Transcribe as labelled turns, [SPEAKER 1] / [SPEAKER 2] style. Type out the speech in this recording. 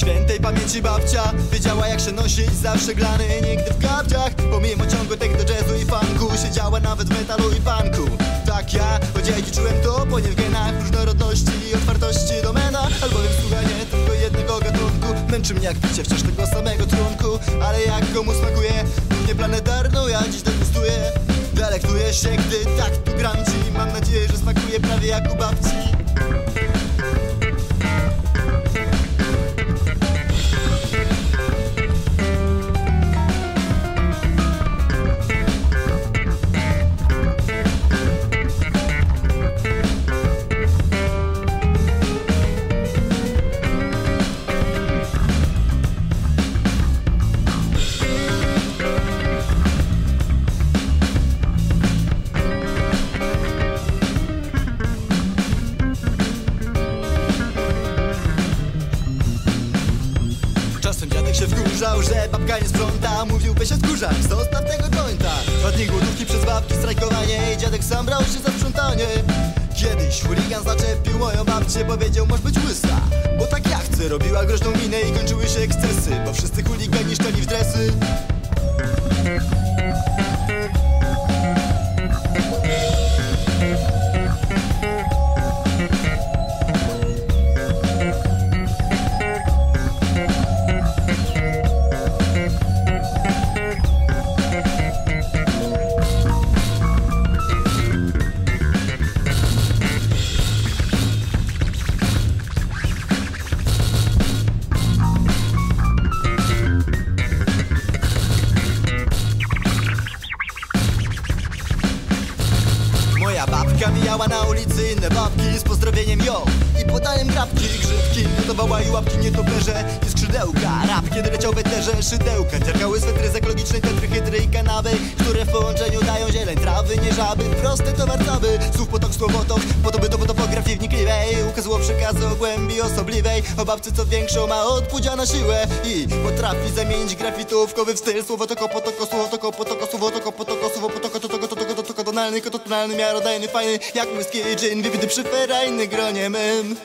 [SPEAKER 1] świętej pamięci babcia Wiedziała jak się nosić zawsze glany Nigdy w kapciach Pomimo ciągłych do jazzu i funku Siedziała nawet w metalu i punku Tak ja, choć ja czułem to Po nie w genach różnorodności i otwartości domena. Albowiem słuchanie tylko jednego gatunku Męczy mnie jak picie wciąż tego samego trunku. Ale jak komu smakuje Nie planetarną, ja dziś degustuję. Delektuję się, gdy tak tu gram ci. Mam nadzieję, że smakuje prawie jak u babci Czasem dziadek się wkurzał, że babka nie sprząta. Mówił weź odkurzak, zostaw tego jointa Dwa głodówki przez babki, strajkowanie. I dziadek sam brał się za sprzątanie. Kiedyś chuligan zaczepił moją babcię Powiedział masz być łysa, bo tak ja chcę Robiła groźną minę i kończyły się ekscesy Bo wszyscy chuligani szczeli w dresy babka mijała na ulicy inne babki z pozdrowieniem ją i podaniem grabki Grzybki gotowała i łapki nietoperze i skrzydełka. Rap kiedy leciał w eterze szydełka. Ciarkały swetry z ekologicznej tetry, chytry i kanawy Które w połączeniu dają zieleń trawy, nie żaby Prosty towar cały, słów potok, słowotok fotografii wnikliwej Ukazło przekazy o głębi osobliwej O babcy co większą ma od pudzia na siłę I potrafi zamienić grafitówkowy w styl Słowotoko, potoko, słowotoko, potoko, słowotoko, potoko, słowo, potoko, totoko, totoko, totoko, tonalny, kototonalny, miarodajny, fajny Jak mój gin, wybity przy ferajny gronie mym